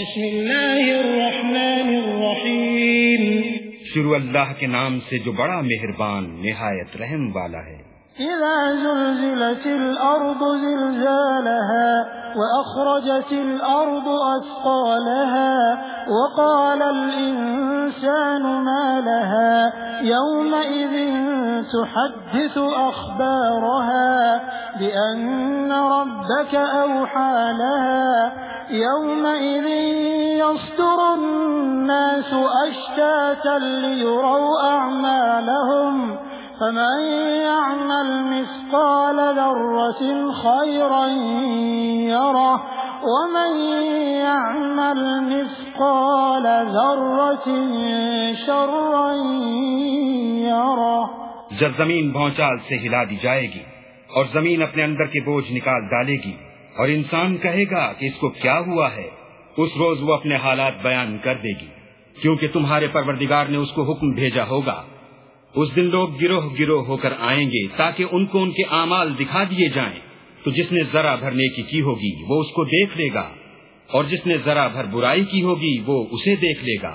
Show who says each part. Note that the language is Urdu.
Speaker 1: بسم الله الرحمن الرحيم
Speaker 2: شروع اللہ کے نام سے جو بڑا مہربان نہایت رحم والا ہے۔
Speaker 1: إذا زلزلت الأرض زلزالها وأخرجت الأرض أثقالها وقال الإنسان ما لها يومئذ تحدث أخبارها بأن ربك أوحى لها يومئذ يصدر الناس أشتاتا ليروا أعمالهم فمن يعمل مثقال ذرة خيرا يره ومن يعمل مثقال ذرة شرا يره
Speaker 2: جب زمین بھونچال سے ہلا دی جائے گی اور زمین اپنے اندر کے بوجھ نکال ڈالے گی اور انسان کہے گا کہ اس کو کیا ہوا ہے؟ اس روز وہ اپنے حالات بیان کر دے گی، کیونکہ تمہارے پروردگار نے اس کو حکم بھیجا ہوگا۔ اس دن لوگ گروہ گروہ ہو کر آئیں گے تاکہ ان کو ان کے اعمال دکھا دیے جائیں۔ تو جس نے ذرا بھر نیکی کی ہوگی، وہ اس کو دیکھ لے گا، اور جس نے ذرا بھر برائی کی ہوگی، وہ اسے دیکھ لے گا۔